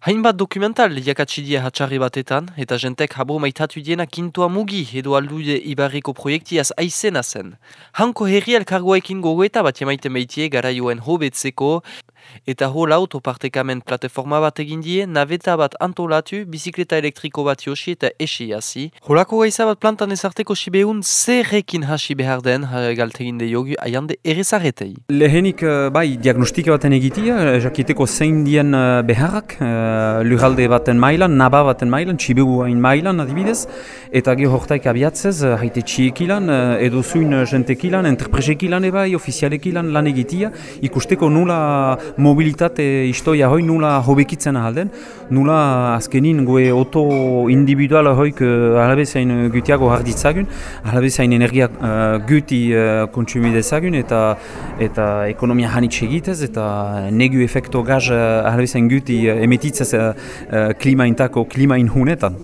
Hainbat dokumental jakatsi die hatxarri batetan, eta jentek habo maitatu diena kintua mugi edo alduide ibarriko proiektiaz aizena zen. Hanko herri elkargoekin gogoeta bat jemaiten baitie garaioen hobetzeko, eta hol autopartekamen plateforma bat egin die, naveta bat antolatu, bizikleta elektriko bat josi eta esi hasi. Holako gaiza bat plantan ezarteko sibeun zerrekin hasi behar den galtegin de jogu aiande errezarretei. Lehenik bai diagnostika baten egitia, jakiteko zein dien beharrak, lurralde baten mailan, naba baten mailan, txibegu hain mailan adibidez, eta ge hortaik abiatzez, haite txiekilan, edo zuin jentekilan, enterpresekilan ebai, ofizialekilan lan egitia, ikusteko nula mobilitate istoia hoi nula hobekitzen ahalden, nula azkenin goe oto individual hoik uh, alabezain gutiago harditzagun, alabezain energia uh, guti uh, kontsumidezagun eta eta ekonomia hanitxe egitez eta negu efekto gaz uh, alabezain guti uh, emetitzez uh, klima intako klima inhunetan.